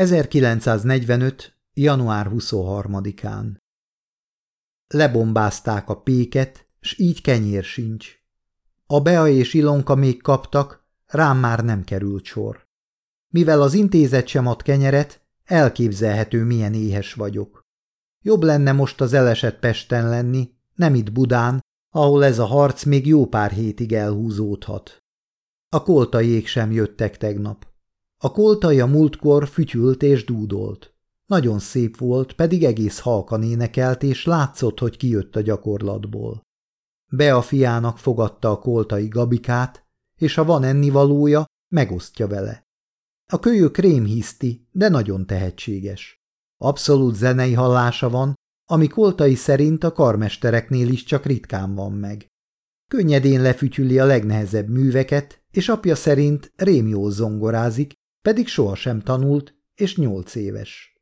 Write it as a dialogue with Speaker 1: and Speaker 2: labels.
Speaker 1: 1945. január 23-án Lebombázták a péket, s így kenyér sincs. A Bea és Ilonka még kaptak, rám már nem került sor. Mivel az intézet sem ad kenyeret, elképzelhető, milyen éhes vagyok. Jobb lenne most az elesett Pesten lenni, nem itt Budán, ahol ez a harc még jó pár hétig elhúzódhat. A koltaiék sem jöttek tegnap. A koltai a múltkor fütyült és dúdolt. Nagyon szép volt, pedig egész halkan énekelt, és látszott, hogy kijött a gyakorlatból. Be a fiának fogadta a koltai gabikát, és ha van ennivalója, megosztja vele. A kölyök rémhiszti, de nagyon tehetséges. Abszolút zenei hallása van, ami koltai szerint a karmestereknél is csak ritkán van meg. Könnyedén lefütyüli a legnehezebb műveket, és apja szerint rém jól zongorázik, pedig sohasem tanult, és nyolc éves.